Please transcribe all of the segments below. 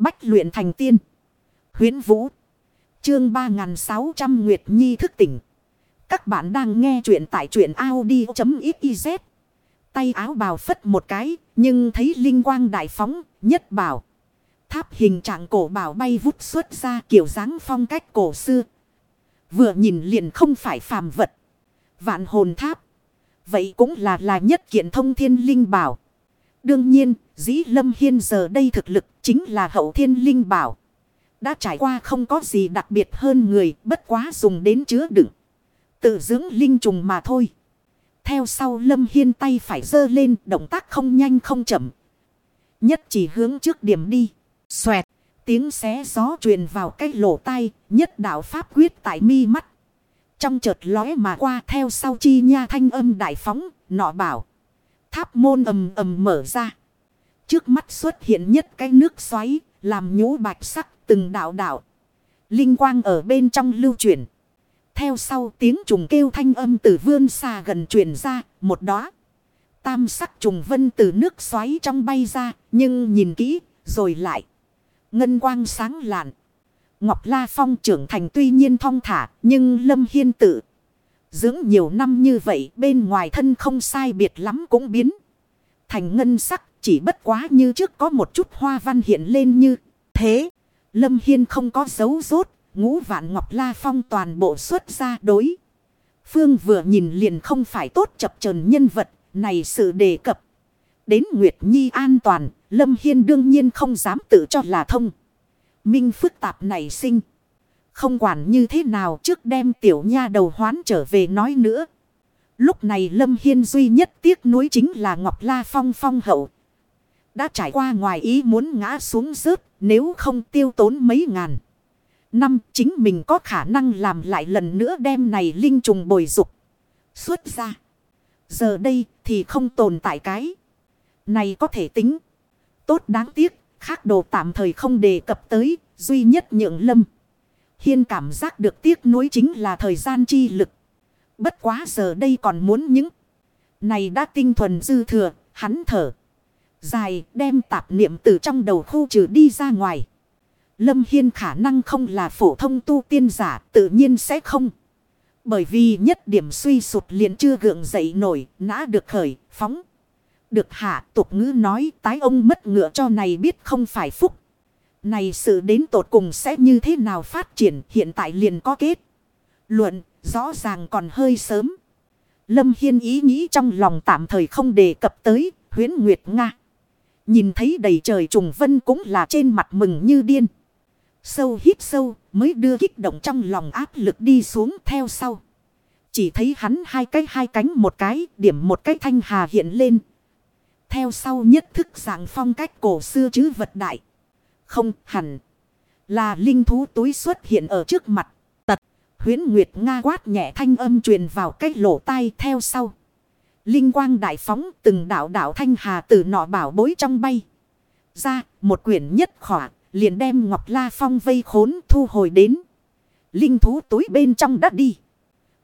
Bách luyện thành tiên. huyễn Vũ. Chương 3600 Nguyệt Nhi thức tỉnh. Các bạn đang nghe truyện tại truyện Audi.xyz. Tay áo bào phất một cái, nhưng thấy linh quang đại phóng, nhất bảo. Tháp hình trạng cổ bảo bay vút xuất ra kiểu dáng phong cách cổ xưa. Vừa nhìn liền không phải phàm vật. Vạn hồn tháp. Vậy cũng là là nhất kiện thông thiên linh bảo. Đương nhiên, dĩ lâm hiên giờ đây thực lực chính là hậu thiên linh bảo. Đã trải qua không có gì đặc biệt hơn người bất quá dùng đến chứa đựng. Tự dưỡng linh trùng mà thôi. Theo sau lâm hiên tay phải dơ lên động tác không nhanh không chậm. Nhất chỉ hướng trước điểm đi. Xoẹt. Tiếng xé gió truyền vào cái lỗ tai. Nhất đạo pháp quyết tại mi mắt. Trong chợt lóe mà qua theo sau chi nha thanh âm đại phóng. Nọ bảo. Tháp môn ầm ầm mở ra. Trước mắt xuất hiện nhất cái nước xoáy. Làm nhũ bạch sắc từng đạo đạo. Linh quang ở bên trong lưu chuyển. Theo sau tiếng trùng kêu thanh âm từ vươn xa gần truyền ra. Một đó. Tam sắc trùng vân từ nước xoáy trong bay ra. Nhưng nhìn kỹ, rồi lại. Ngân quang sáng lạn. Ngọc La Phong trưởng thành tuy nhiên thong thả. Nhưng Lâm Hiên tự. Dưỡng nhiều năm như vậy, bên ngoài thân không sai biệt lắm cũng biến. Thành ngân sắc, chỉ bất quá như trước có một chút hoa văn hiện lên như thế. Lâm Hiên không có dấu rốt. Ngũ vạn Ngọc La Phong toàn bộ xuất ra đối. Phương vừa nhìn liền không phải tốt chập trần nhân vật. Này sự đề cập. Đến Nguyệt Nhi an toàn. Lâm Hiên đương nhiên không dám tự cho là thông. Minh phức tạp này sinh. Không quản như thế nào trước đem tiểu nha đầu hoán trở về nói nữa. Lúc này Lâm Hiên duy nhất tiếc nuối chính là Ngọc La Phong phong hậu. Đã trải qua ngoài ý muốn ngã xuống rớt, nếu không tiêu tốn mấy ngàn. Năm, chính mình có khả năng làm lại lần nữa đem này linh trùng bồi dục. Xuất ra. Giờ đây thì không tồn tại cái. Này có thể tính. Tốt đáng tiếc. Khác đồ tạm thời không đề cập tới. Duy nhất nhượng lâm. Hiên cảm giác được tiếc nuối chính là thời gian chi lực. Bất quá giờ đây còn muốn những. Này đã tinh thuần dư thừa. Hắn thở. Dài đem tạp niệm từ trong đầu khu trừ đi ra ngoài. Lâm Hiên khả năng không là phổ thông tu tiên giả tự nhiên sẽ không. Bởi vì nhất điểm suy sụt liền chưa gượng dậy nổi, nã được khởi, phóng. Được hạ tục ngữ nói tái ông mất ngựa cho này biết không phải phúc. Này sự đến tột cùng sẽ như thế nào phát triển hiện tại liền có kết. Luận, rõ ràng còn hơi sớm. Lâm Hiên ý nghĩ trong lòng tạm thời không đề cập tới huyến Nguyệt Nga. Nhìn thấy đầy trời trùng vân cũng là trên mặt mừng như điên. Sâu hít sâu mới đưa kích động trong lòng áp lực đi xuống theo sau. Chỉ thấy hắn hai cái hai cánh một cái, điểm một cái thanh hà hiện lên. Theo sau nhất thức dạng phong cách cổ xưa chứ vật đại. Không hẳn là linh thú túi xuất hiện ở trước mặt. Tật huyến nguyệt Nga quát nhẹ thanh âm truyền vào cái lỗ tai theo sau. Linh quang đại phóng từng đảo đảo thanh hà từ nọ bảo bối trong bay. Ra một quyển nhất khỏa liền đem Ngọc La Phong vây khốn thu hồi đến. Linh thú túi bên trong đã đi.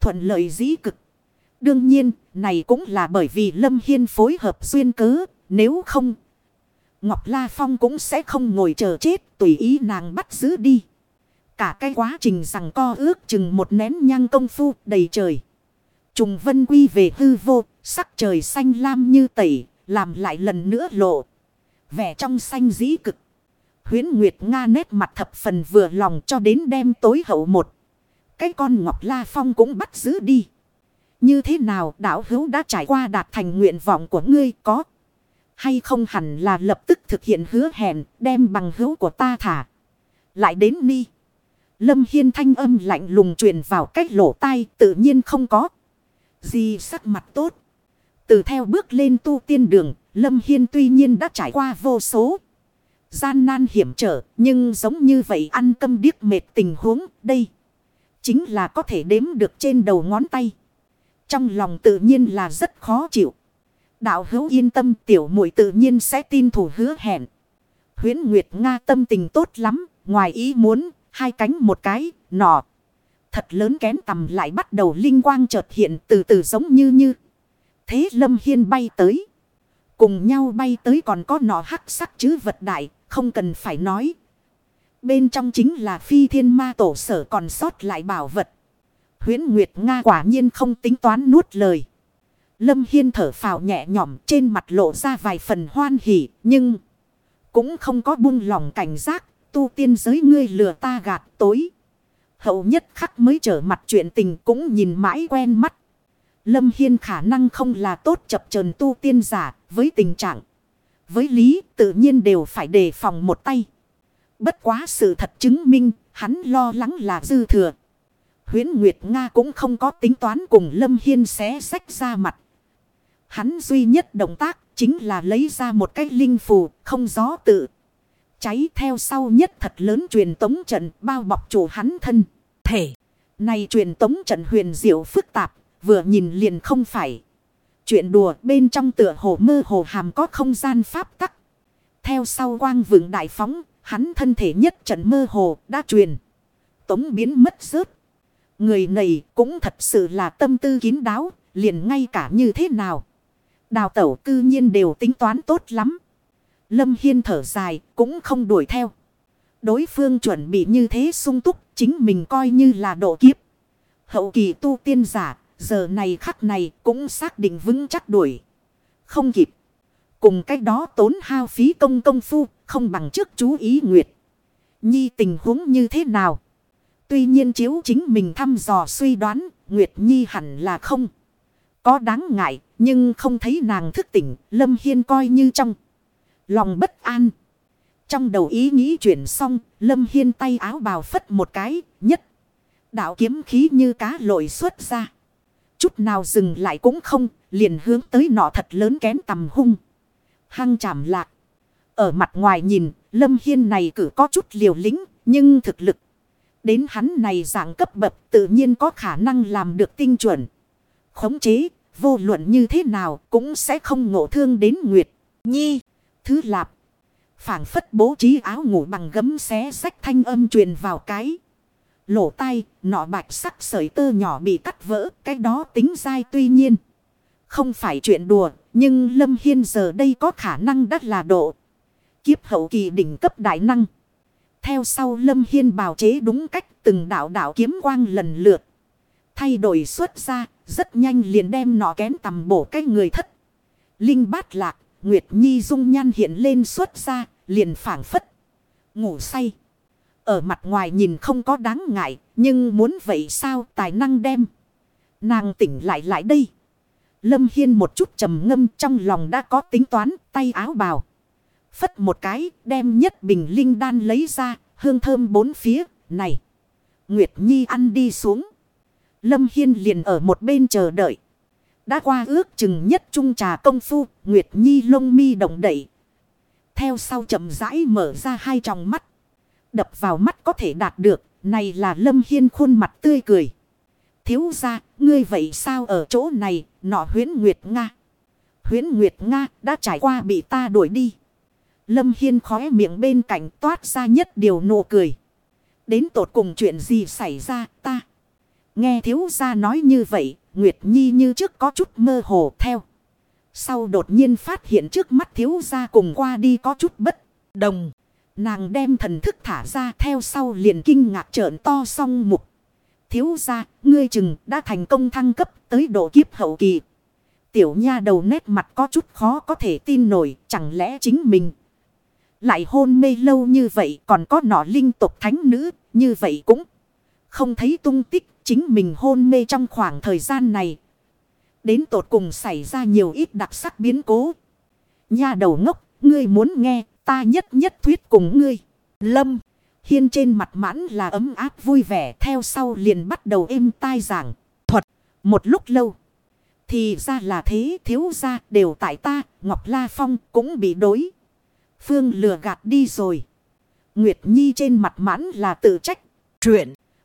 Thuận lợi dĩ cực. Đương nhiên, này cũng là bởi vì Lâm Hiên phối hợp duyên cớ, nếu không. Ngọc La Phong cũng sẽ không ngồi chờ chết, tùy ý nàng bắt giữ đi. Cả cái quá trình rằng co ước chừng một nén nhang công phu đầy trời. Trùng vân quy về hư vô, sắc trời xanh lam như tẩy, làm lại lần nữa lộ. Vẻ trong xanh dĩ cực. Huyến Nguyệt Nga nét mặt thập phần vừa lòng cho đến đêm tối hậu một. Cái con Ngọc La Phong cũng bắt giữ đi. Như thế nào đảo hữu đã trải qua đạt thành nguyện vọng của ngươi có. Hay không hẳn là lập tức thực hiện hứa hẹn đem bằng hữu của ta thả. Lại đến ni. Lâm Hiên thanh âm lạnh lùng truyền vào cách lỗ tai tự nhiên không có. Gì sắc mặt tốt. Từ theo bước lên tu tiên đường, Lâm Hiên tuy nhiên đã trải qua vô số. Gian nan hiểm trở, nhưng giống như vậy ăn câm điếc mệt tình huống, đây. Chính là có thể đếm được trên đầu ngón tay. Trong lòng tự nhiên là rất khó chịu. Đạo hữu yên tâm tiểu muội tự nhiên sẽ tin thủ hứa hẹn. Huyến Nguyệt Nga tâm tình tốt lắm, ngoài ý muốn, hai cánh một cái, nọ. Thật lớn kén tầm lại bắt đầu linh quang chợt hiện từ từ giống như như. Thế Lâm Hiên bay tới. Cùng nhau bay tới còn có nọ hắc sắc chứ vật đại, không cần phải nói. Bên trong chính là phi thiên ma tổ sở còn sót lại bảo vật. Huyến Nguyệt Nga quả nhiên không tính toán nuốt lời. Lâm Hiên thở phào nhẹ nhõm, trên mặt lộ ra vài phần hoan hỉ, nhưng cũng không có buông lòng cảnh giác. Tu tiên giới ngươi lừa ta gạt tối. Hậu nhất khắc mới trở mặt chuyện tình cũng nhìn mãi quen mắt. Lâm Hiên khả năng không là tốt chập chờn tu tiên giả, với tình trạng. Với lý, tự nhiên đều phải đề phòng một tay. Bất quá sự thật chứng minh, hắn lo lắng là dư thừa. Huyến Nguyệt Nga cũng không có tính toán cùng Lâm Hiên xé sách ra mặt. Hắn duy nhất động tác chính là lấy ra một cái linh phù, không gió tự. Cháy theo sau nhất thật lớn truyền tống trận bao bọc chủ hắn thân. Thể. Này truyền tống trận huyền diệu phức tạp. Vừa nhìn liền không phải. Chuyện đùa bên trong tựa hồ mơ hồ hàm có không gian pháp tắc. Theo sau quang vượng đại phóng. Hắn thân thể nhất trận mơ hồ đã truyền. Tống biến mất rớt. Người này cũng thật sự là tâm tư kín đáo. Liền ngay cả như thế nào. Đào tẩu cư nhiên đều tính toán tốt lắm. Lâm Hiên thở dài, cũng không đuổi theo. Đối phương chuẩn bị như thế sung túc, chính mình coi như là độ kiếp. Hậu kỳ tu tiên giả, giờ này khắc này cũng xác định vững chắc đuổi. Không kịp. Cùng cách đó tốn hao phí công công phu, không bằng trước chú ý Nguyệt. Nhi tình huống như thế nào? Tuy nhiên chiếu chính mình thăm dò suy đoán, Nguyệt Nhi hẳn là không. Có đáng ngại nhưng không thấy nàng thức tỉnh, Lâm Hiên coi như trong. Lòng bất an. Trong đầu ý nghĩ chuyển xong, Lâm Hiên tay áo bào phất một cái, nhất. Đạo kiếm khí như cá lội xuất ra. Chút nào dừng lại cũng không, liền hướng tới nọ thật lớn kén tầm hung. Hăng chạm lạc. Ở mặt ngoài nhìn, Lâm Hiên này cử có chút liều lĩnh nhưng thực lực. Đến hắn này dạng cấp bậc tự nhiên có khả năng làm được tinh chuẩn. Khống chế Vô luận như thế nào cũng sẽ không ngộ thương đến Nguyệt. Nhi. Thứ lạp. phảng phất bố trí áo ngủ bằng gấm xé sách thanh âm truyền vào cái. Lỗ tay nọ bạch sắc sợi tơ nhỏ bị cắt vỡ, cái đó tính dai tuy nhiên. Không phải chuyện đùa, nhưng Lâm Hiên giờ đây có khả năng đắt là độ. Kiếp hậu kỳ đỉnh cấp đại năng. Theo sau Lâm Hiên bào chế đúng cách từng đạo đạo kiếm quang lần lượt. Thay đổi xuất ra, rất nhanh liền đem nọ kén tầm bổ cái người thất. Linh bát lạc, Nguyệt Nhi dung nhan hiện lên xuất ra, liền phảng phất. Ngủ say. Ở mặt ngoài nhìn không có đáng ngại, nhưng muốn vậy sao tài năng đem. Nàng tỉnh lại lại đây. Lâm Hiên một chút trầm ngâm trong lòng đã có tính toán, tay áo bào. Phất một cái, đem nhất bình linh đan lấy ra, hương thơm bốn phía, này. Nguyệt Nhi ăn đi xuống. Lâm Hiên liền ở một bên chờ đợi. Đã qua ước chừng nhất trung trà công phu, Nguyệt Nhi lông mi động đẩy. Theo sau chậm rãi mở ra hai tròng mắt. Đập vào mắt có thể đạt được, này là Lâm Hiên khuôn mặt tươi cười. Thiếu ra, ngươi vậy sao ở chỗ này, nọ huyến Nguyệt Nga. Huyến Nguyệt Nga đã trải qua bị ta đuổi đi. Lâm Hiên khóe miệng bên cạnh toát ra nhất điều nụ cười. Đến tột cùng chuyện gì xảy ra ta. Nghe thiếu gia nói như vậy, Nguyệt Nhi như trước có chút mơ hồ theo. Sau đột nhiên phát hiện trước mắt thiếu gia cùng qua đi có chút bất đồng. Nàng đem thần thức thả ra theo sau liền kinh ngạc trợn to song mục. Thiếu gia, ngươi chừng đã thành công thăng cấp tới độ kiếp hậu kỳ. Tiểu nha đầu nét mặt có chút khó có thể tin nổi, chẳng lẽ chính mình lại hôn mê lâu như vậy còn có nọ linh tục thánh nữ, như vậy cũng không thấy tung tích chính mình hôn mê trong khoảng thời gian này. Đến tột cùng xảy ra nhiều ít đặc sắc biến cố. Nha đầu ngốc, ngươi muốn nghe, ta nhất nhất thuyết cùng ngươi. Lâm, hiên trên mặt mãn là ấm áp vui vẻ, theo sau liền bắt đầu êm tai giảng, thuật, một lúc lâu. Thì ra là thế thiếu ra đều tại ta, Ngọc La Phong cũng bị đối. Phương lừa gạt đi rồi. Nguyệt Nhi trên mặt mãn là tự trách. Chuyện